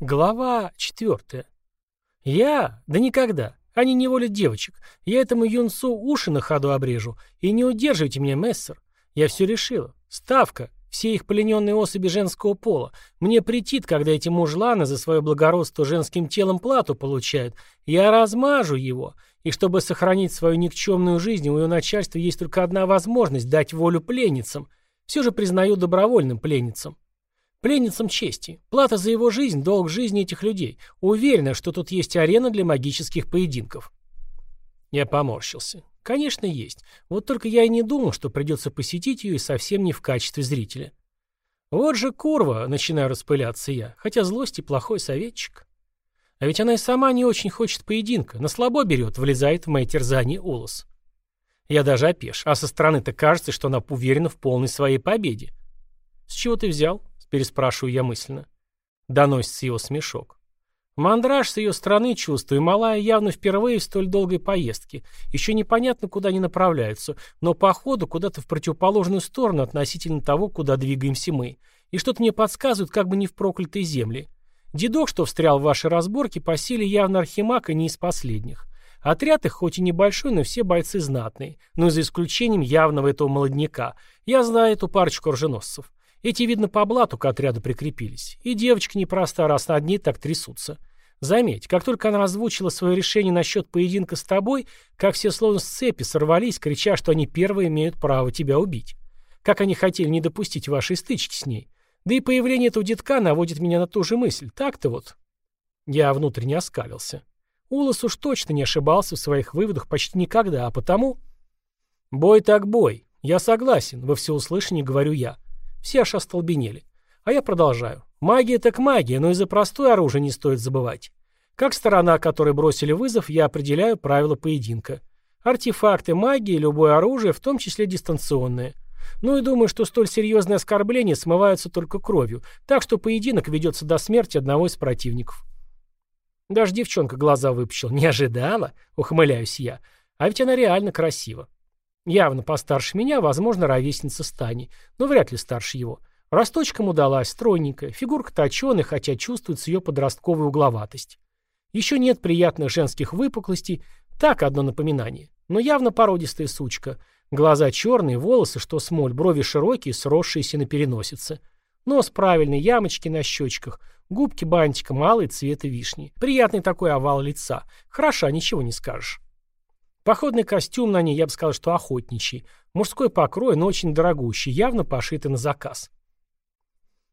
Глава четвертая. Я? Да никогда. Они не волят девочек. Я этому юнцу уши на ходу обрежу. И не удерживайте меня, мессер. Я все решила. Ставка. Все их плененные особи женского пола. Мне претит, когда эти мужланы за свое благородство женским телом плату получают. Я размажу его. И чтобы сохранить свою никчемную жизнь, у ее начальства есть только одна возможность – дать волю пленницам. Все же признаю добровольным пленницам. Пленницам чести. Плата за его жизнь, долг жизни этих людей. Уверена, что тут есть арена для магических поединков. Я поморщился. Конечно, есть. Вот только я и не думал, что придется посетить ее и совсем не в качестве зрителя. Вот же курва, начинаю распыляться я, хотя злость и плохой советчик. А ведь она и сама не очень хочет поединка, на слабо берет, влезает в мои терзания Улос. Я даже опеш, а со стороны-то кажется, что она уверена в полной своей победе. С чего ты взял? Переспрашиваю я мысленно. Доносится его смешок. Мандраж с ее стороны чувствую, малая явно впервые в столь долгой поездке. Еще непонятно, куда они направляются, но по ходу куда-то в противоположную сторону относительно того, куда двигаемся мы. И что-то мне подсказывает, как бы не в проклятой земле. Дедок, что встрял в ваши разборки, по силе явно архимаг и не из последних. Отряд их хоть и небольшой, но все бойцы знатные. Но за исключением явного этого молодняка. Я знаю эту парочку оруженосцев. Эти, видно, по блату к отряду прикрепились. И девочка непроста, раз на одни так трясутся. Заметь, как только она озвучила свое решение насчет поединка с тобой, как все словно с цепи сорвались, крича, что они первые имеют право тебя убить. Как они хотели не допустить вашей стычки с ней. Да и появление этого детка наводит меня на ту же мысль. Так-то вот. Я внутренне оскалился. Улас уж точно не ошибался в своих выводах почти никогда, а потому... Бой так бой. Я согласен, во всеуслышание говорю я. Все аж остолбенели. А я продолжаю. Магия так магия, но и за простое оружие не стоит забывать. Как сторона, которой бросили вызов, я определяю правила поединка. Артефакты, магии, любое оружие, в том числе дистанционное. Ну и думаю, что столь серьезные оскорбления смываются только кровью, так что поединок ведется до смерти одного из противников. Даже девчонка глаза выпучила. Не ожидала? Ухмыляюсь я. А ведь она реально красива. Явно постарше меня, возможно, ровесница Стани, но вряд ли старше его. Росточком удалась, стройненькая, фигурка точеная, хотя чувствуется ее подростковая угловатость. Еще нет приятных женских выпуклостей, так одно напоминание. Но явно породистая сучка. Глаза черные, волосы, что смоль, брови широкие, сросшиеся на переносице. Нос правильный, ямочки на щечках, губки бантиком, малый цвета вишни. Приятный такой овал лица. Хороша, ничего не скажешь. Походный костюм на ней, я бы сказал, что охотничий. Мужской покрой, но очень дорогущий, явно пошитый на заказ.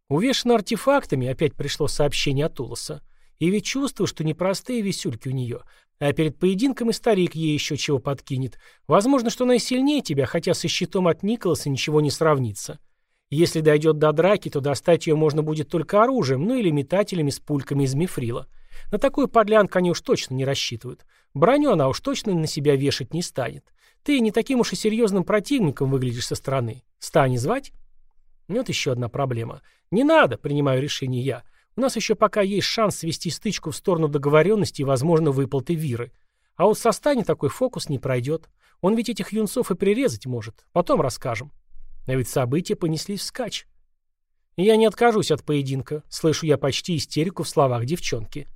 Увешан артефактами, опять пришло сообщение от Улоса. И ведь чувствую, что непростые висюльки у нее. А перед поединком и старик ей еще чего подкинет. Возможно, что она и сильнее тебя, хотя со щитом от Николаса ничего не сравнится. Если дойдет до драки, то достать ее можно будет только оружием, ну или метателями с пульками из мифрила. На такую подлянку они уж точно не рассчитывают. Броню она уж точно на себя вешать не станет. Ты не таким уж и серьезным противником выглядишь со стороны. Стани звать? Вот еще одна проблема. Не надо, принимаю решение я. У нас еще пока есть шанс свести стычку в сторону договоренности и, возможно, выплаты Виры. А вот со Стани такой фокус не пройдет. Он ведь этих юнцов и прирезать может. Потом расскажем. А ведь события понеслись вскачь. я не откажусь от поединка. Слышу я почти истерику в словах девчонки.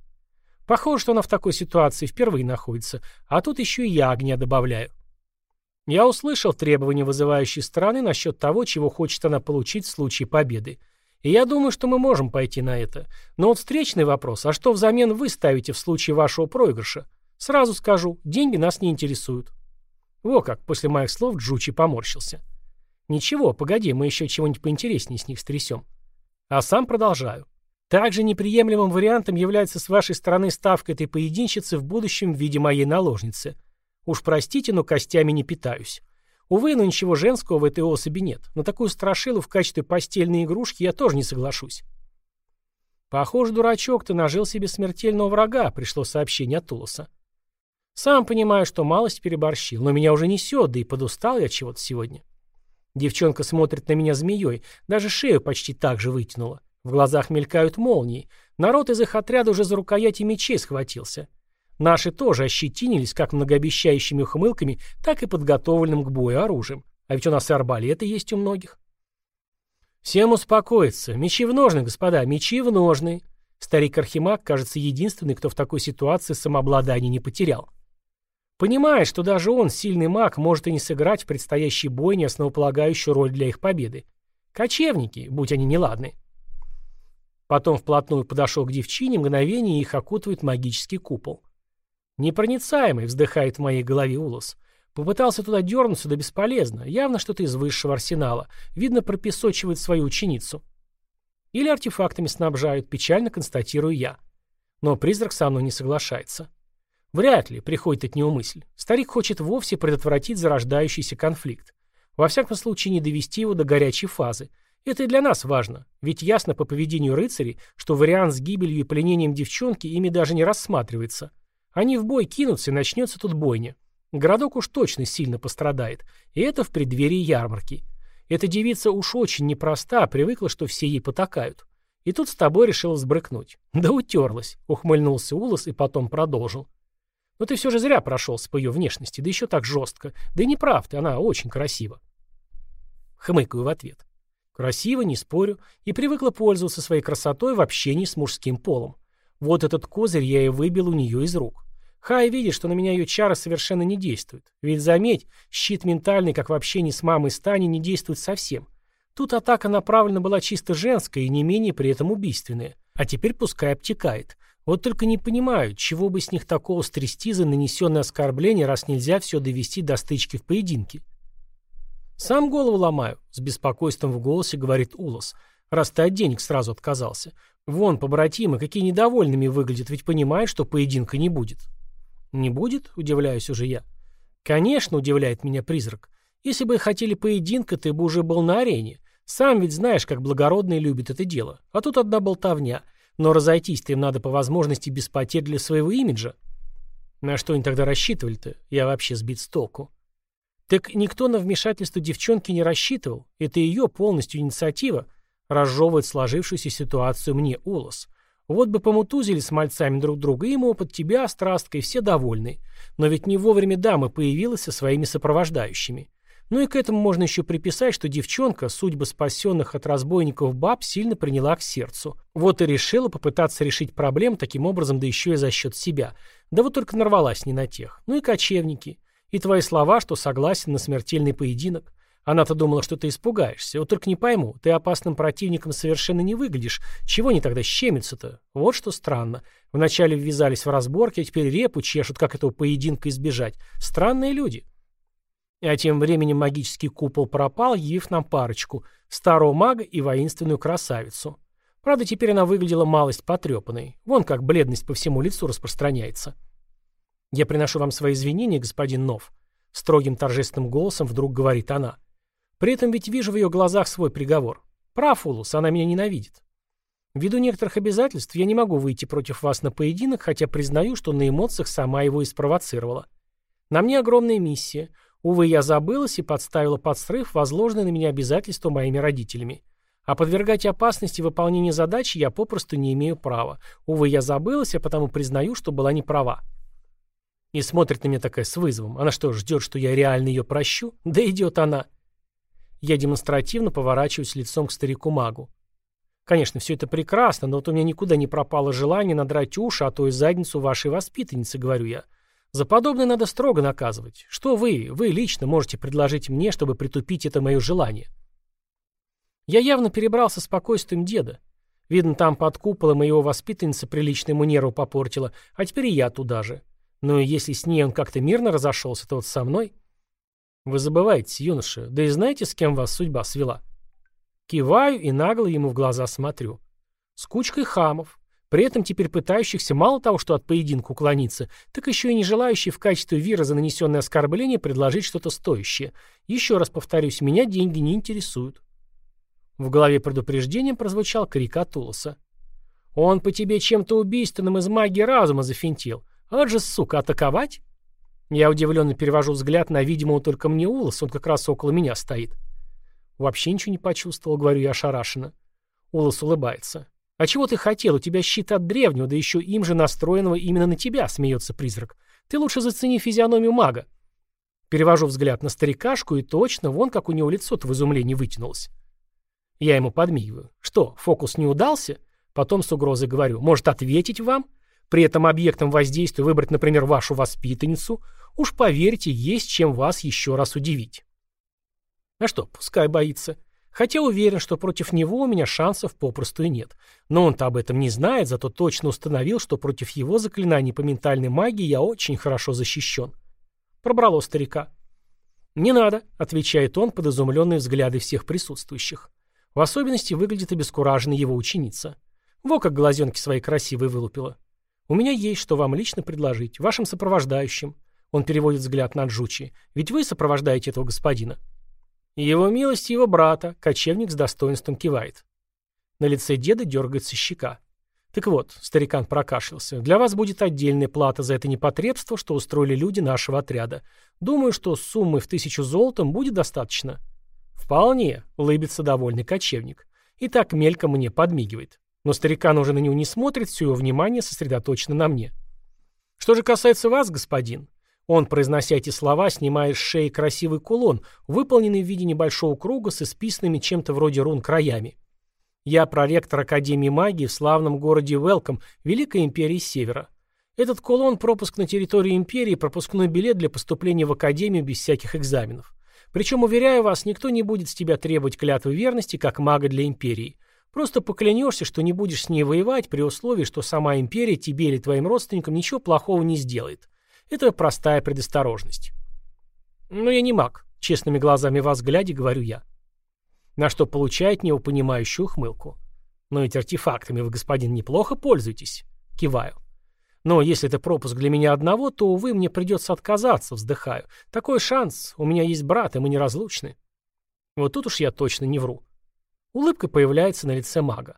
Похоже, что она в такой ситуации впервые находится, а тут еще и я огня добавляю. Я услышал требования вызывающей стороны насчет того, чего хочет она получить в случае победы. И я думаю, что мы можем пойти на это. Но вот встречный вопрос, а что взамен вы ставите в случае вашего проигрыша? Сразу скажу, деньги нас не интересуют. Во как, после моих слов Джучи поморщился. Ничего, погоди, мы еще чего-нибудь поинтереснее с них стрясем. А сам продолжаю. Также неприемлемым вариантом является с вашей стороны ставка этой поединщицы в будущем в виде моей наложницы. Уж простите, но костями не питаюсь. Увы, но ничего женского в этой особи нет. На такую страшилу в качестве постельной игрушки я тоже не соглашусь. Похоже, дурачок, ты нажил себе смертельного врага, пришло сообщение от Тулоса. Сам понимаю, что малость переборщил, но меня уже несет, да и подустал я чего-то сегодня. Девчонка смотрит на меня змеей, даже шею почти так же вытянула. В глазах мелькают молнии. Народ из их отряда уже за рукояти мечей схватился. Наши тоже ощетинились как многообещающими ухмылками, так и подготовленным к бою оружием. А ведь у нас и арбалеты есть у многих. Всем успокоиться. Мечи в ножны, господа, мечи в ножны. Старик Архимаг, кажется, единственный, кто в такой ситуации самообладание не потерял. Понимает, что даже он, сильный маг, может и не сыграть в предстоящей бойне основополагающую роль для их победы. Кочевники, будь они неладны. Потом вплотную подошел к девчине, мгновение их окутывает магический купол. «Непроницаемый», — вздыхает в моей голове Улос. Попытался туда дернуться, да бесполезно. Явно что-то из высшего арсенала. Видно, пропесочивает свою ученицу. Или артефактами снабжают, печально констатирую я. Но призрак со мной не соглашается. Вряд ли, приходит от него мысль. Старик хочет вовсе предотвратить зарождающийся конфликт. Во всяком случае, не довести его до горячей фазы. Это и для нас важно, ведь ясно по поведению рыцарей, что вариант с гибелью и пленением девчонки ими даже не рассматривается. Они в бой кинутся, и начнется тут бойня. Городок уж точно сильно пострадает, и это в преддверии ярмарки. Эта девица уж очень непроста, привыкла, что все ей потакают. И тут с тобой решила сбрыкнуть. Да утерлась, ухмыльнулся Улас и потом продолжил. Но ты все же зря прошелся по ее внешности, да еще так жестко. Да и не прав ты, она очень красива. Хмыкаю в ответ. Красиво, не спорю, и привыкла пользоваться своей красотой в общении с мужским полом. Вот этот козырь я и выбил у нее из рук. Хай видит, что на меня ее чары совершенно не действуют. Ведь заметь, щит ментальный, как в общении с мамой Стани, не действует совсем. Тут атака направлена была чисто женская и не менее при этом убийственная. А теперь пускай обтекает. Вот только не понимаю, чего бы с них такого стрясти за нанесенное оскорбление, раз нельзя все довести до стычки в поединке. «Сам голову ломаю», — с беспокойством в голосе говорит Улос, «раз ты от денег сразу отказался. Вон, побратимы, какие недовольными выглядят, ведь понимают, что поединка не будет». «Не будет?» — удивляюсь уже я. «Конечно», — удивляет меня призрак. «Если бы хотели поединка, ты бы уже был на арене. Сам ведь знаешь, как благородные любят это дело. А тут одна болтовня. Но разойтись-то им надо по возможности без потерь для своего имиджа». На что они тогда рассчитывали-то? Я вообще сбит с толку. Так никто на вмешательство девчонки не рассчитывал. Это ее полностью инициатива. Разжевывает сложившуюся ситуацию мне Улос. Вот бы помутузили с мальцами друг друга, им опыт тебя, страстка, и все довольны. Но ведь не вовремя дама появилась со своими сопровождающими. Ну и к этому можно еще приписать, что девчонка, судьба спасенных от разбойников баб, сильно приняла к сердцу. Вот и решила попытаться решить проблему таким образом, да еще и за счет себя. Да вот только нарвалась не на тех. Ну и кочевники. И твои слова, что согласен на смертельный поединок. Она-то думала, что ты испугаешься. Вот только не пойму, ты опасным противником совершенно не выглядишь. Чего они тогда щемятся-то? Вот что странно. Вначале ввязались в разборки, а теперь репу чешут, как этого поединка избежать. Странные люди. А тем временем магический купол пропал, явив нам парочку. Старого мага и воинственную красавицу. Правда, теперь она выглядела малость потрепанной. Вон как бледность по всему лицу распространяется. «Я приношу вам свои извинения, господин Нов», — строгим торжественным голосом вдруг говорит она. При этом ведь вижу в ее глазах свой приговор. Прав, Улус, она меня ненавидит. Ввиду некоторых обязательств я не могу выйти против вас на поединок, хотя признаю, что на эмоциях сама его и спровоцировала. На мне огромная миссия. Увы, я забылась и подставила под срыв возложенные на меня обязательства моими родителями. А подвергать опасности выполнения задачи я попросту не имею права. Увы, я забылась, а потому признаю, что была не права. И смотрит на меня такая с вызовом. Она что, ждет, что я реально ее прощу? Да идет она. Я демонстративно поворачиваюсь лицом к старику-магу. Конечно, все это прекрасно, но вот у меня никуда не пропало желание надрать уши, а то и задницу вашей воспитанницы, говорю я. За подобное надо строго наказывать. Что вы, вы лично можете предложить мне, чтобы притупить это мое желание? Я явно перебрался спокойствием деда. Видно, там под куполом его воспитанница прилично ему нерву попортила, а теперь и я туда же. Но если с ней он как-то мирно разошелся, то вот со мной... Вы забываете, юноша, да и знаете, с кем вас судьба свела? Киваю и нагло ему в глаза смотрю. С кучкой хамов, при этом теперь пытающихся мало того, что от поединка уклониться, так еще и не желающие в качестве вира за нанесенное оскорбление предложить что-то стоящее. Еще раз повторюсь, меня деньги не интересуют. В голове предупреждением прозвучал крик Атулоса. «Он по тебе чем-то убийственным из магии разума зафинтил. Вот же, сука, атаковать? Я удивленно перевожу взгляд на видимого только мне Улас, он как раз около меня стоит. Вообще ничего не почувствовал, говорю я ошарашенно. Улас улыбается. «А чего ты хотел? У тебя щит от древнего, да еще им же настроенного именно на тебя», — смеется призрак. «Ты лучше зацени физиономию мага». Перевожу взгляд на старикашку, и точно, вон как у него лицо-то в изумлении вытянулось. Я ему подмигиваю. «Что, фокус не удался? Потом с угрозой говорю, может ответить вам? При этом объектом воздействия выбрать, например, вашу воспитанницу? Уж поверьте, есть чем вас еще раз удивить. А что, пускай боится. Хотя уверен, что против него у меня шансов попросту и нет. Но он-то об этом не знает, зато точно установил, что против его заклинаний по ментальной магии я очень хорошо защищен. Пробрало старика. «Не надо», — отвечает он под изумленные взгляды всех присутствующих. В особенности выглядит обескураженной его ученица. Во как глазенки свои красивые вылупила. «У меня есть, что вам лично предложить, вашим сопровождающим». Он переводит взгляд на Джучи. «Ведь вы сопровождаете этого господина». Его милость его брата, кочевник с достоинством кивает. На лице деда дергается щека. Так вот, старикан прокашлялся, для вас будет отдельная плата за это непотребство, что устроили люди нашего отряда. Думаю, что суммы в тысячу золотом будет достаточно. Вполне, улыбится довольный кочевник. И так мельком мне подмигивает. Но старикан уже на него не смотрит, все его внимание сосредоточено на мне. Что же касается вас, господин, он, произнося эти слова, снимает с шеи красивый кулон, выполненный в виде небольшого круга с исписанными чем-то вроде рун краями. Я проректор Академии магии в славном городе Велком, Великой Империи Севера. Этот кулон – пропуск на территорию Империи, пропускной билет для поступления в Академию без всяких экзаменов. Причем, уверяю вас, никто не будет с тебя требовать клятвы верности, как мага для Империи. Просто поклянешься, что не будешь с ней воевать при условии, что сама Империя тебе или твоим родственникам ничего плохого не сделает. Это простая предосторожность. Но я не маг, честными глазами вас глядя, говорю я. На что получает неупонимающую ухмылку. Но ведь артефактами вы, господин, неплохо пользуетесь. Киваю. Но если это пропуск для меня одного, то, увы, мне придется отказаться, вздыхаю. Такой шанс. У меня есть брат, и мы неразлучны. Вот тут уж я точно не вру. Улыбка появляется на лице мага.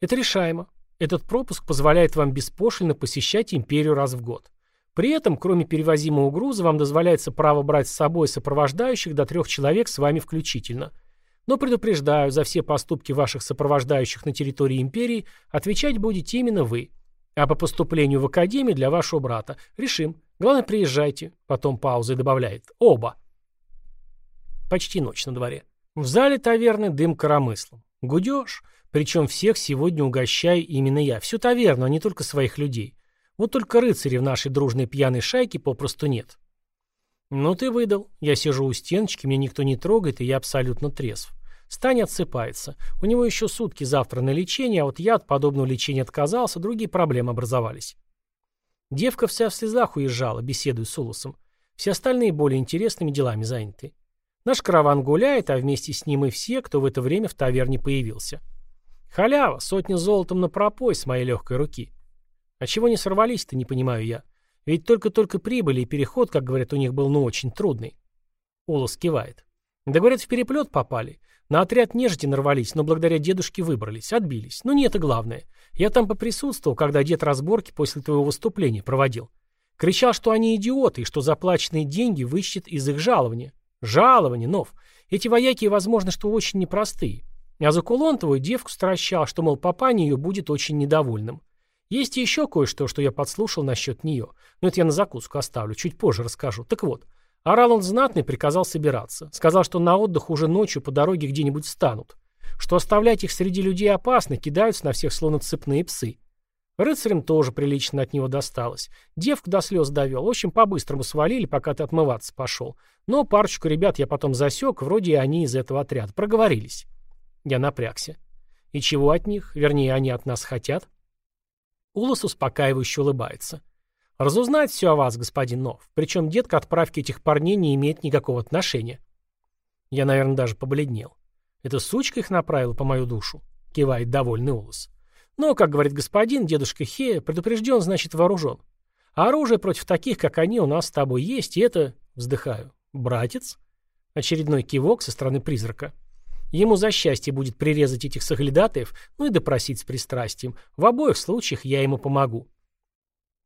Это решаемо. Этот пропуск позволяет вам беспошлино посещать империю раз в год. При этом, кроме перевозимого груза, вам дозволяется право брать с собой сопровождающих до трех человек с вами включительно. Но предупреждаю, за все поступки ваших сопровождающих на территории империи отвечать будете именно вы. А по поступлению в академию для вашего брата решим. Главное, приезжайте. Потом пауза и добавляет. Оба. Почти ночь на дворе. В зале таверны дым коромыслом. Гудеж. Причем всех сегодня угощаю именно я. Всю таверну, а не только своих людей. Вот только рыцарей в нашей дружной пьяной шайке попросту нет. Ну ты выдал. Я сижу у стеночки, меня никто не трогает, и я абсолютно трезв. Стань отсыпается. У него еще сутки завтра на лечение, а вот я от подобного лечения отказался, другие проблемы образовались. Девка вся в слезах уезжала, беседуя с Улусом. Все остальные более интересными делами заняты. Наш караван гуляет, а вместе с ним и все, кто в это время в таверне появился. Халява, сотня золотом на пропой с моей легкой руки. А чего не сорвались-то, не понимаю я. Ведь только-только прибыли, и переход, как говорят, у них был ну очень трудный. Улас кивает. Да говорят, в переплет попали. На отряд нежити нарвались, но благодаря дедушке выбрались, отбились. Но не это главное. Я там поприсутствовал, когда дед разборки после твоего выступления проводил. Кричал, что они идиоты, и что заплаченные деньги вычтет из их жалования. Жалование, нов. Эти вояки, возможно, что очень непростые. А за кулон твою девку стращал, что, мол, папаня ее будет очень недовольным. Есть еще кое-что, что я подслушал насчет нее. Но это я на закуску оставлю, чуть позже расскажу. Так вот, орал он знатный, приказал собираться. Сказал, что на отдых уже ночью по дороге где-нибудь встанут. Что оставлять их среди людей опасно, кидаются на всех словно цепные псы. Рыцарям тоже прилично от него досталось. Девку до слез довел. В общем, по-быстрому свалили, пока ты отмываться пошел. Но парочку ребят я потом засек, вроде и они из этого отряда. Проговорились. Я напрягся. И чего от них? Вернее, они от нас хотят? Улас успокаивающе улыбается. «Разузнать все о вас, господин Нов. Причем дед к отправке этих парней не имеет никакого отношения». Я, наверное, даже побледнел. «Это сучка их направила по мою душу?» — кивает довольный Улас. «Но, как говорит господин, дедушка Хея, предупрежден, значит вооружен. А оружие против таких, как они, у нас с тобой есть, и это...» — вздыхаю. «Братец?» Очередной кивок со стороны призрака. Ему за счастье будет прирезать этих соглядатаев, ну и допросить с пристрастием. В обоих случаях я ему помогу.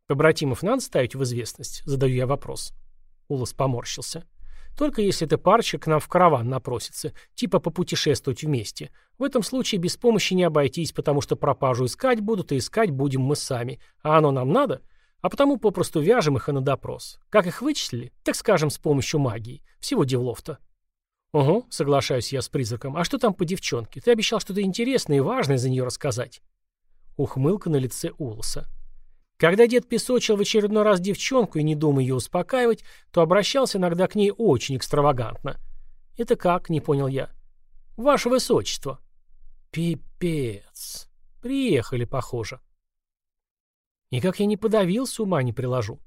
Побратимов надо ставить в известность? Задаю я вопрос. Улас поморщился. Только если эта парочка к нам в караван напросится, типа попутешествовать вместе. В этом случае без помощи не обойтись, потому что пропажу искать будут, и искать будем мы сами. А оно нам надо? А потому попросту вяжем их и на допрос. Как их вычислили? Так скажем, с помощью магии. Всего девлов-то. «Угу», — соглашаюсь я с призраком. «А что там по девчонке? Ты обещал что-то интересное и важное за нее рассказать». Ухмылка на лице Улоса. Когда дед песочил в очередной раз девчонку и не думая ее успокаивать, то обращался иногда к ней очень экстравагантно. «Это как?» — не понял я. «Ваше высочество». «Пипец. Приехали, похоже». И как я не подавился, ума не приложу.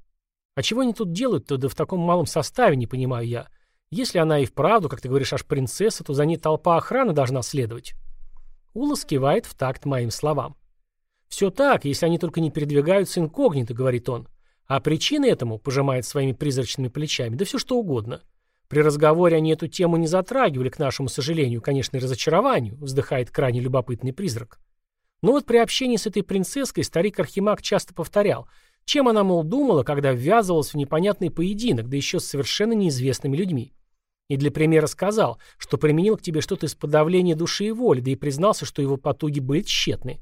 А чего они тут делают-то, да в таком малом составе, не понимаю я. Если она и вправду, как ты говоришь, аж принцесса, то за ней толпа охраны должна следовать. Улас кивает в такт моим словам. «Все так, если они только не передвигаются инкогнито», — говорит он. А причины этому, пожимает своими призрачными плечами, да все что угодно. При разговоре они эту тему не затрагивали, к нашему сожалению, конечно, и разочарованию, вздыхает крайне любопытный призрак. Но вот при общении с этой принцесской старик Архимаг часто повторял, чем она, мол, думала, когда ввязывалась в непонятный поединок, да еще с совершенно неизвестными людьми. И для примера сказал, что применил к тебе что-то из подавления души и воли, да и признался, что его потуги были тщетны.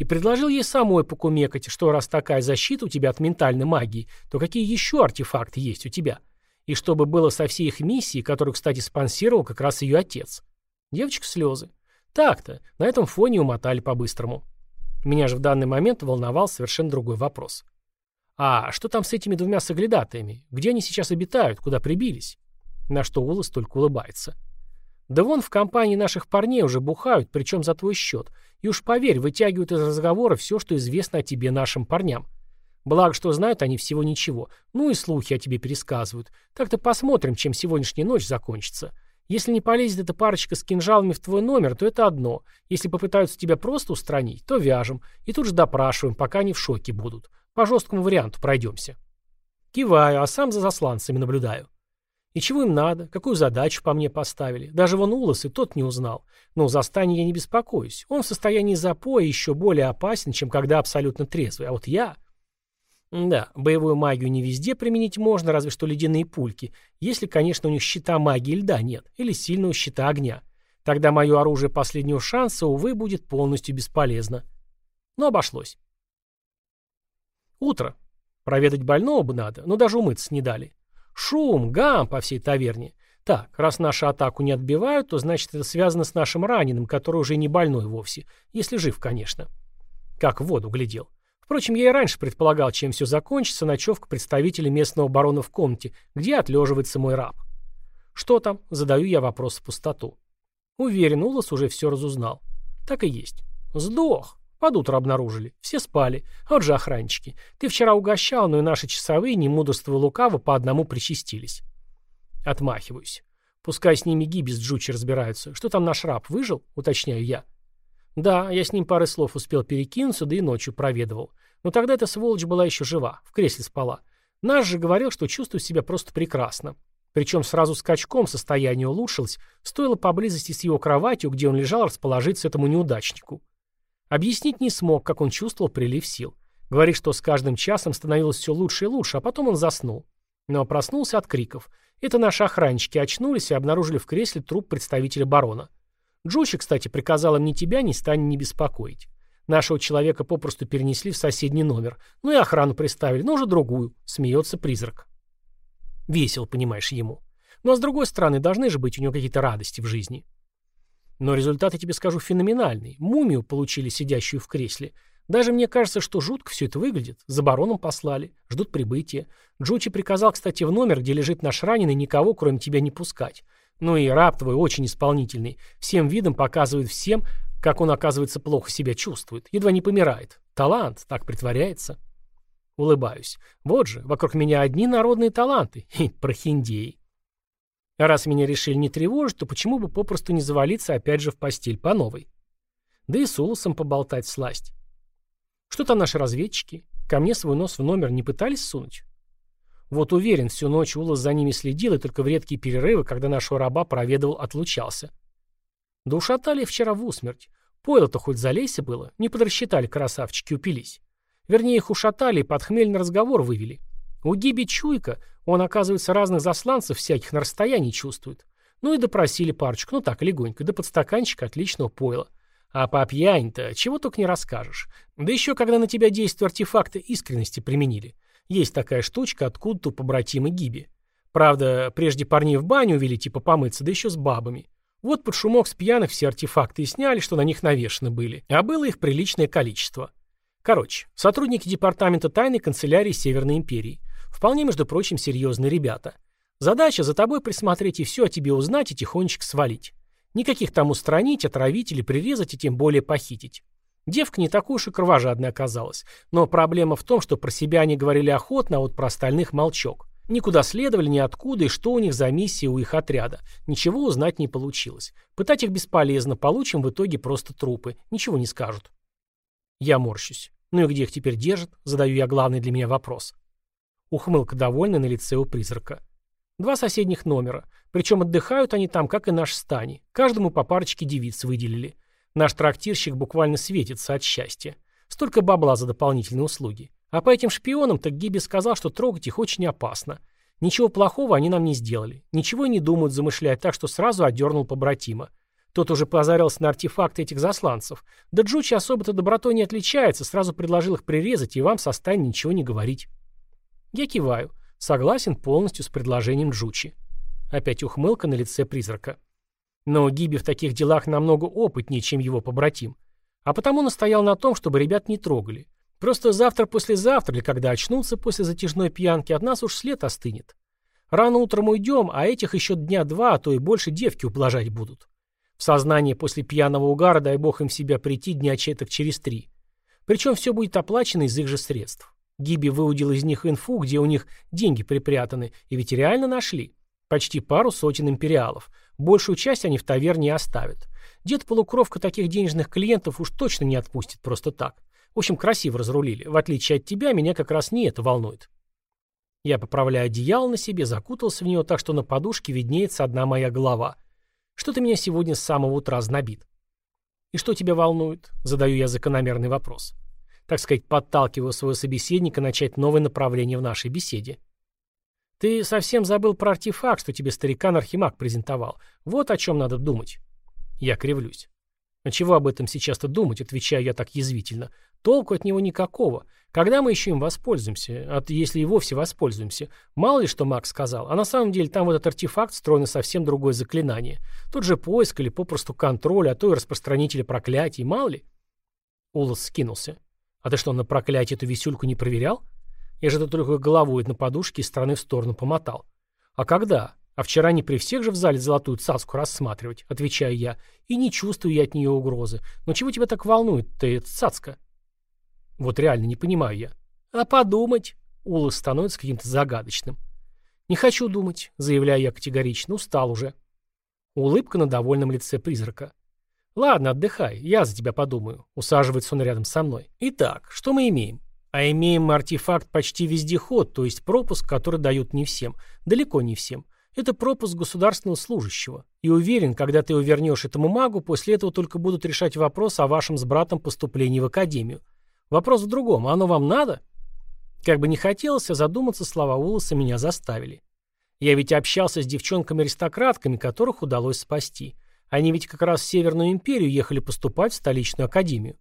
И предложил ей самой покумекать, что раз такая защита у тебя от ментальной магии, то какие еще артефакты есть у тебя? И чтобы было со всей их миссией, которую, кстати, спонсировал как раз ее отец. Девочка слезы. Так-то, на этом фоне умотали по-быстрому. Меня же в данный момент волновал совершенно другой вопрос. А что там с этими двумя соглядатаями? Где они сейчас обитают? Куда прибились? На что Улас только улыбается. Да вон в компании наших парней уже бухают, причем за твой счет. И уж поверь, вытягивают из разговора все, что известно о тебе нашим парням. Благо, что знают они всего ничего. Ну и слухи о тебе пересказывают. Так-то посмотрим, чем сегодняшняя ночь закончится. Если не полезет эта парочка с кинжалами в твой номер, то это одно. Если попытаются тебя просто устранить, то вяжем. И тут же допрашиваем, пока они в шоке будут. По жесткому варианту пройдемся. Киваю, а сам за засланцами наблюдаю. И чего им надо? Какую задачу по мне поставили? Даже вон Улас и тот не узнал. Но за Стани я не беспокоюсь. Он в состоянии запоя еще более опасен, чем когда абсолютно трезвый. А вот я... Да, боевую магию не везде применить можно, разве что ледяные пульки. Если, конечно, у них щита магии льда нет. Или сильного щита огня. Тогда мое оружие последнего шанса, увы, будет полностью бесполезно. Но обошлось. Утро. Проведать больного бы надо, но даже умыться не дали. Шум, гам по всей таверне. Так, раз нашу атаку не отбивают, то значит это связано с нашим раненым, который уже не больной вовсе. Если жив, конечно. Как в воду глядел. Впрочем, я и раньше предполагал, чем все закончится, ночевка представителя местного барона в комнате, где отлеживается мой раб. Что там? Задаю я вопрос в пустоту. Уверен, Улас уже все разузнал. Так и есть. Сдох. Под утро обнаружили. Все спали. Вот же охраннички. Ты вчера угощал, но и наши часовые, не мудрство лукаво, по одному причастились. Отмахиваюсь. Пускай с ними Гиби с Джучи разбираются. Что там наш раб, выжил? Уточняю я. Да, я с ним пары слов успел перекинуться, да и ночью проведывал. Но тогда эта сволочь была еще жива, в кресле спала. Наш же говорил, что чувствует себя просто прекрасно. Причем сразу скачком состояние улучшилось, стоило поблизости с его кроватью, где он лежал, расположиться этому неудачнику. Объяснить не смог, как он чувствовал прилив сил. Говорит, что с каждым часом становилось все лучше и лучше, а потом он заснул. Но проснулся от криков. Это наши охранники очнулись и обнаружили в кресле труп представителя барона. Джучи, кстати, приказал им ни тебя, ни Стани не беспокоить. Нашего человека попросту перенесли в соседний номер. Ну и охрану приставили, но уже другую. Смеется призрак. Весел, понимаешь, ему. Ну а с другой стороны, должны же быть у него какие-то радости в жизни. Но результат, я тебе скажу, феноменальный. Мумию получили сидящую в кресле. Даже мне кажется, что жутко все это выглядит. За бароном послали. Ждут прибытия. Джучи приказал, кстати, в номер, где лежит наш раненый, никого, кроме тебя, не пускать. Ну и раб твой очень исполнительный. Всем видом показывает всем, как он, оказывается, плохо себя чувствует. Едва не помирает. Талант, так притворяется. Улыбаюсь. Вот же, вокруг меня одни народные таланты. И прохиндеи. А раз меня решили не тревожить, то почему бы попросту не завалиться опять же в постель по новой? Да и с Улусом поболтать сласть. Что там наши разведчики? Ко мне свой нос в номер не пытались сунуть? Вот уверен, всю ночь Улас за ними следил, и только в редкие перерывы, когда нашего раба проведывал, отлучался. Да ушатали вчера в усмерть. Пойло-то хоть залейся было, не подрасчитали красавчики, упились. Вернее, их ушатали и под хмельный разговор вывели. У Гиби чуйка, он, оказывается, разных засланцев всяких на расстоянии чувствует. Ну и допросили парочку, ну так, легонько, да под стаканчик отличного пойла. А по пьянь-то чего только не расскажешь. Да еще когда на тебя действие артефакта искренности применили. Есть такая штучка, откуда-то у побратима Гиби. Правда, прежде парней в баню увели типа помыться, да еще с бабами. Вот под шумок с пьяных все артефакты и сняли, что на них навешаны были. А было их приличное количество. Короче, сотрудники департамента тайной канцелярии Северной империи. Вполне, между прочим, серьезные ребята. Задача за тобой присмотреть и все о тебе узнать и тихонечко свалить. Никаких там устранить, отравить или прирезать и тем более похитить. Девка не такой уж и кровожадной оказалась. Но проблема в том, что про себя они говорили охотно, а вот про остальных молчок. Никуда следовали, ниоткуда, и что у них за миссия у их отряда. Ничего узнать не получилось. Пытать их бесполезно, получим в итоге просто трупы. Ничего не скажут. Я морщусь. Ну и где их теперь держат? Задаю я главный для меня вопрос. Ухмылка довольна на лице у призрака. Два соседних номера. Причем отдыхают они там, как и наш стани. Каждому по парочке девиц выделили. Наш трактирщик буквально светится от счастья. Столько бабла за дополнительные услуги. А по этим шпионам так Гиби сказал, что трогать их очень опасно. Ничего плохого они нам не сделали. Ничего не думают замышлять, так что сразу отдернул побратима. Тот уже позарился на артефакты этих засланцев. Да Джучи особо-то добротой не отличается, сразу предложил их прирезать и вам со стань ничего не говорить. Я киваю. Согласен полностью с предложением Джучи. Опять ухмылка на лице призрака. Но Гиби в таких делах намного опытнее, чем его побратим. А потому настоял на том, чтобы ребят не трогали. Просто завтра-послезавтра, или когда очнутся после затяжной пьянки, от нас уж след остынет. Рано утром уйдем, а этих еще дня два, а то и больше девки ублажать будут. В сознание после пьяного угара, дай бог им в себя прийти дня четок через три. Причем все будет оплачено из их же средств. Гиби выудил из них инфу, где у них деньги припрятаны, и ведь реально нашли. Почти пару сотен империалов. Большую часть они в таверне оставят. Дед-полукровка таких денежных клиентов уж точно не отпустит просто так. В общем, красиво разрулили. В отличие от тебя, меня как раз не это волнует. Я поправляю одеяло на себе, закутался в него так, что на подушке виднеется одна моя голова. Что-то меня сегодня с самого утра знобит. «И что тебя волнует?» – задаю я закономерный вопрос. Так сказать, подталкиваю своего собеседника начать новое направление в нашей беседе. «Ты совсем забыл про артефакт, что тебе старикан Архимаг презентовал. Вот о чем надо думать». Я кривлюсь. А чего об этом сейчас-то думать, отвечаю я так язвительно. Толку от него никакого. Когда мы еще им воспользуемся? А если и вовсе воспользуемся? Мало ли, что Макс сказал. А на самом деле там в этот артефакт встроено совсем другое заклинание. Тот же поиск или попросту контроль, а то и распространитель проклятий. Мало ли? Улас скинулся. А ты что, на проклятие эту висюльку не проверял? Я же тут только головой на подушке из стороны в сторону помотал. А когда? А вчера не при всех же в зале золотую цацку рассматривать, отвечаю я, и не чувствую я от нее угрозы. Но чего тебя так волнует, ты эта цацка? Вот реально не понимаю я. А подумать? Улас становится каким-то загадочным. Не хочу думать, заявляю я категорично, устал уже. Улыбка на довольном лице призрака. Ладно, отдыхай, я за тебя подумаю. Усаживается он рядом со мной. Итак, что мы имеем? А имеем мы артефакт почти вездеход, то есть пропуск, который дают не всем. Далеко не всем. Это пропуск государственного служащего. И уверен, когда ты его вернешь этому магу, после этого только будут решать вопрос о вашем с братом поступлении в академию. Вопрос в другом. Оно вам надо? Как бы не хотелось, а задуматься слова Улоса меня заставили. Я ведь общался с девчонками-аристократками, которых удалось спасти. Они ведь как раз в Северную империю ехали поступать в столичную академию.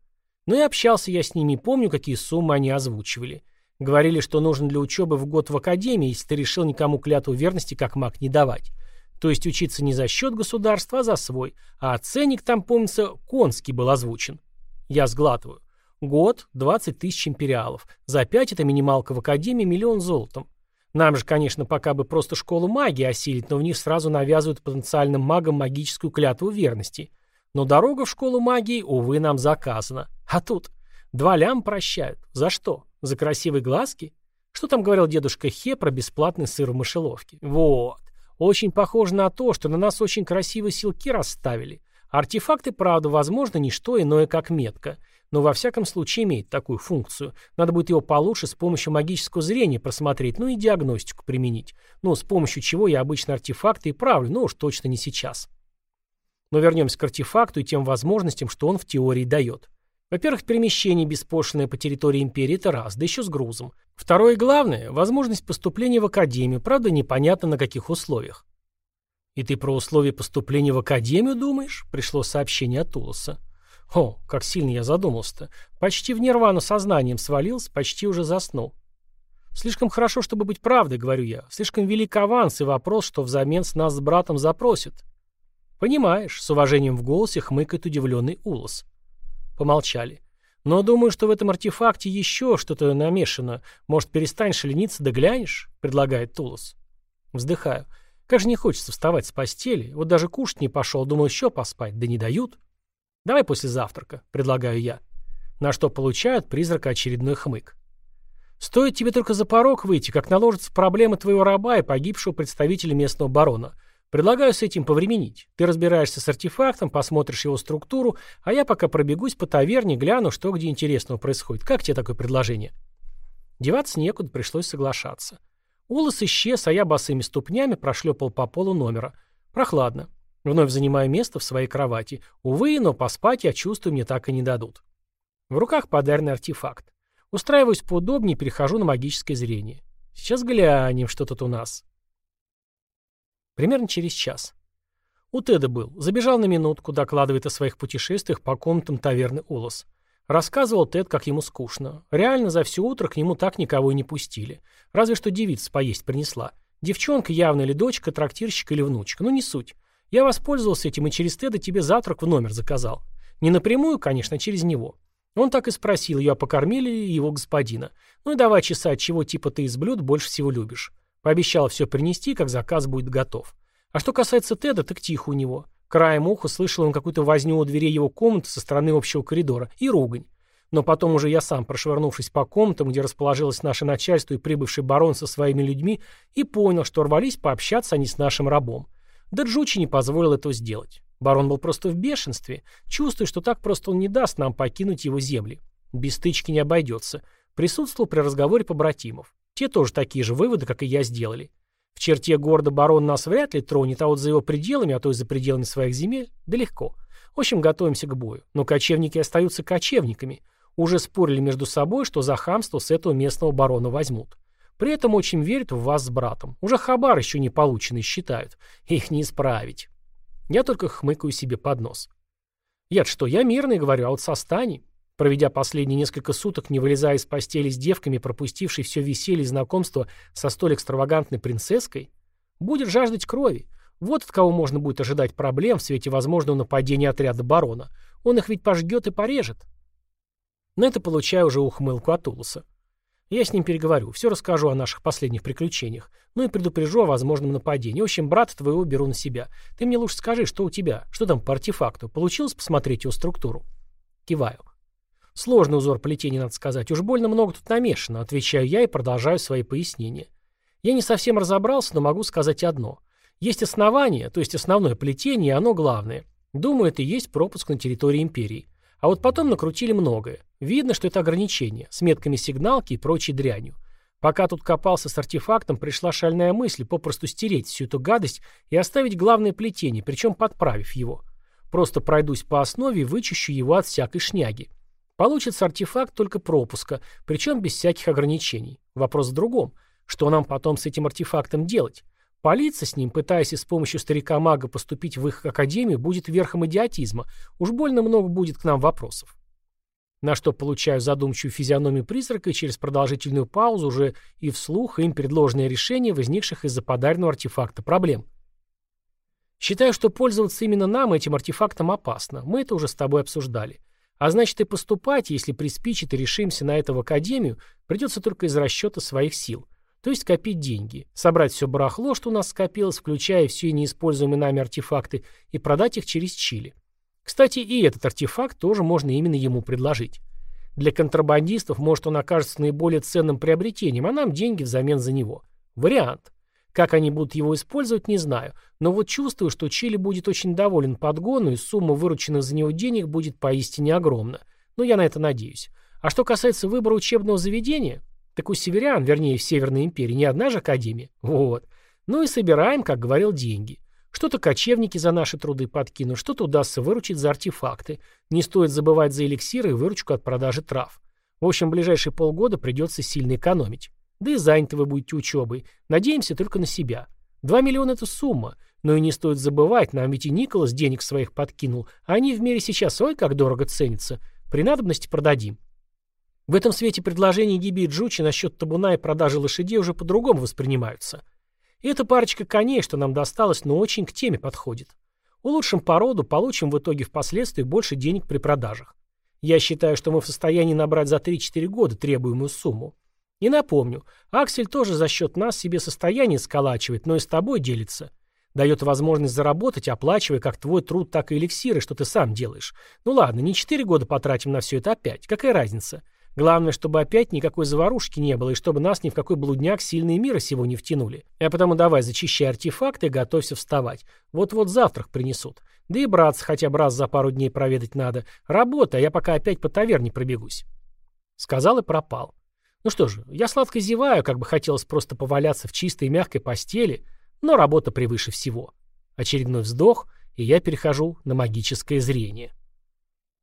Ну и общался я с ними, помню, какие суммы они озвучивали. Говорили, что нужен для учебы в год в академии, если ты решил никому клятву верности как маг не давать. То есть учиться не за счет государства, а за свой. А ценник там, помнится, конский был озвучен. Я сглатываю. Год, 20 тысяч империалов. За пять это минималка в академии, миллион золотом. Нам же, конечно, пока бы просто школу магии осилить, но в них сразу навязывают потенциальным магам магическую клятву верности. Но дорога в школу магии, увы, нам заказана. А тут два лям прощают. За что? За красивые глазки? Что там говорил дедушка Хе про бесплатный сыр в мышеловке? Вот. Очень похоже на то, что на нас очень красивые силки расставили. Артефакты, правда, возможно, не что иное, как метка. Но во всяком случае имеет такую функцию. Надо будет его получше с помощью магического зрения просмотреть, ну и диагностику применить. Ну, с помощью чего я обычно артефакты и правлю, но уж точно не сейчас. Но вернемся к артефакту и тем возможностям, что он в теории дает. Во-первых, перемещение беспошлиное по территории империи – это раз, да еще с грузом. Второе и главное – возможность поступления в академию, правда, непонятно на каких условиях. «И ты про условия поступления в академию думаешь?» – пришло сообщение от Улоса. О, как сильно я задумался-то. Почти в нирвану сознанием свалился, почти уже заснул. Слишком хорошо, чтобы быть правдой, говорю я. Слишком велик аванс и вопрос, что взамен с нас с братом запросят. Понимаешь, с уважением в голосе хмыкает удивленный Улос. Помолчали. Но думаю, что в этом артефакте еще что-то намешано. Может, перестанешь лениться да глянешь?» — предлагает Тулос. Вздыхаю. Как же не хочется вставать с постели. Вот даже кушать не пошел, думал еще поспать. Да не дают. «Давай после завтрака», — предлагаю я. На что получают призрака очередной хмык. «Стоит тебе только за порог выйти, как наложатся проблемы твоего раба и погибшего представителя местного барона. Предлагаю с этим повременить. Ты разбираешься с артефактом, посмотришь его структуру, а я пока пробегусь по таверне, гляну, что где интересного происходит. Как тебе такое предложение?» Деваться некуда, пришлось соглашаться. Улос исчез, а я босыми ступнями прошлепал по полу номера. Прохладно. Вновь занимаю место в своей кровати. Увы, но поспать я чувствую, мне так и не дадут. В руках подаренный артефакт. Устраиваюсь поудобнее и перехожу на магическое зрение. Сейчас глянем, что тут у нас. Примерно через час. У Теда был. Забежал на минутку, докладывает о своих путешествиях по комнатам таверны Улос. Рассказывал Тед, как ему скучно. Реально, за все утро к нему так никого и не пустили. Разве что девица поесть принесла. Девчонка явно или дочка, трактирщик или внучка. Ну, не суть. Я воспользовался этим и через Теда тебе завтрак в номер заказал. Не напрямую, конечно, через него. Он так и спросил ее, а покормили ли его господина. Ну и давай чесать, чего типа ты из блюд больше всего любишь. Пообещал все принести, как заказ будет готов. А что касается Теда, так тихо у него. Краем уха слышал он какую-то возню у дверей его комнаты со стороны общего коридора и ругань. Но потом уже я сам, прошвырнувшись по комнатам, где расположилось наше начальство и прибывший барон со своими людьми, и понял, что рвались пообщаться они с нашим рабом. Да Джучи не позволил этого сделать. Барон был просто в бешенстве, чувствуя, что так просто он не даст нам покинуть его земли. Без стычки не обойдется. Присутствовал при разговоре побратимов. Те тоже такие же выводы, как и я, сделали. В черте города барон нас вряд ли тронет, а вот за его пределами, а то и за пределами своих земель, да легко. В общем, готовимся к бою. Но кочевники остаются кочевниками. Уже спорили между собой, что за хамство с этого местного барона возьмут. При этом очень верят в вас с братом. Уже хабар еще не полученный считают. Их не исправить. Я только хмыкаю себе под нос. Я что, я мирный, говорю, а вот со Стани, проведя последние несколько суток, не вылезая из постели с девками, пропустивший все веселье и знакомство со столь экстравагантной принцесской, будет жаждать крови. Вот от кого можно будет ожидать проблем в свете возможного нападения отряда барона. Он их ведь пожгет и порежет. На это получаю уже ухмылку от Улуса. Я с ним переговорю, все расскажу о наших последних приключениях. Ну и предупрежу о возможном нападении. В общем, брата твоего беру на себя. Ты мне лучше скажи, что у тебя? Что там по артефакту? Получилось посмотреть его структуру? Киваю. Сложный узор плетения, надо сказать. Уж больно много тут намешано, отвечаю я и продолжаю свои пояснения. Я не совсем разобрался, но могу сказать одно. Есть основание, то есть основное плетение, и оно главное. Думаю, это и есть пропуск на территории империи. А вот потом накрутили многое. Видно, что это ограничение, с метками сигналки и прочей дрянью. Пока тут копался с артефактом, пришла шальная мысль попросту стереть всю эту гадость и оставить главное плетение, причем подправив его. Просто пройдусь по основе и вычищу его от всякой шняги. Получится артефакт только пропуска, причем без всяких ограничений. Вопрос в другом. Что нам потом с этим артефактом делать? Палиться с ним, пытаясь с помощью старика-мага поступить в их академию, будет верхом идиотизма. Уж больно много будет к нам вопросов. На что получаю задумчивую физиономию призрака и через продолжительную паузу уже и вслух им предложенное решение возникших из-за подаренного артефакта проблем. Считаю, что пользоваться именно нам этим артефактом опасно. Мы это уже с тобой обсуждали. А значит и поступать, если приспичит и решимся на это в академию, придется только из расчета своих сил. То есть копить деньги, собрать все барахло, что у нас скопилось, включая все неиспользуемые нами артефакты, и продать их через Чили. Кстати, и этот артефакт тоже можно именно ему предложить. Для контрабандистов, может, он окажется наиболее ценным приобретением, а нам деньги взамен за него. Вариант. Как они будут его использовать, не знаю. Но вот чувствую, что Чили будет очень доволен подгону, и сумма вырученных за него денег будет поистине огромна. Но я на это надеюсь. А что касается выбора учебного заведения, так у северян, вернее, в Северной империи, не одна же академия. Вот. Ну и собираем, как говорил, деньги. Что-то кочевники за наши труды подкинут, что-то удастся выручить за артефакты. Не стоит забывать за эликсиры и выручку от продажи трав. В общем, ближайшие полгода придется сильно экономить. Да и заняты вы будете учебой. Надеемся только на себя. Два миллиона – это сумма. Но и не стоит забывать, нам ведь и Николас денег своих подкинул, а они в мире сейчас ой как дорого ценятся. При надобности продадим. В этом свете предложения Гиби и Джучи насчет табуна и продажи лошадей уже по-другому воспринимаются. И эта парочка коней, что нам досталось, но очень к теме подходит. Улучшим породу, получим в итоге впоследствии больше денег при продажах. Я считаю, что мы в состоянии набрать за 3-4 года требуемую сумму. И напомню, Аксель тоже за счет нас себе состояние сколачивает, но и с тобой делится. Дает возможность заработать, оплачивая как твой труд, так и эликсиры, что ты сам делаешь. Ну ладно, не 4 года потратим на все это опять. Какая разница? Главное, чтобы опять никакой заварушки не было, и чтобы нас ни в какой блудняк сильные мира сего не втянули. А потому давай зачищай артефакты и готовься вставать. Вот-вот завтрак принесут. Да и браться хотя бы раз за пару дней проведать надо. Работа, а я пока опять по таверне пробегусь. Сказал и пропал. Ну что же, я сладко зеваю, как бы хотелось просто поваляться в чистой и мягкой постели, но работа превыше всего. Очередной вздох, и я перехожу на магическое зрение.